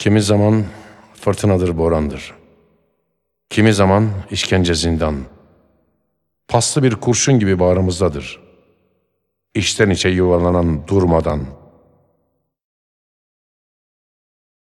Kimi zaman fırtınadır borandır. Kimi zaman işkence zindan. Paslı bir kurşun gibi bağrımızdadır. İçten içe yuvalanan durmadan.